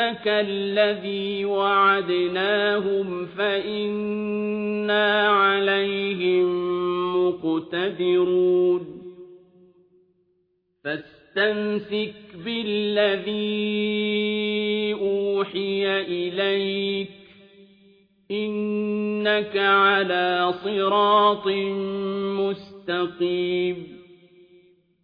نرينك الذي وعدناهم فإنا عليهم مقتدرون فاستمسك بالذي أوحي إليك إنك على صراط مستقيم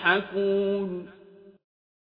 يضحكون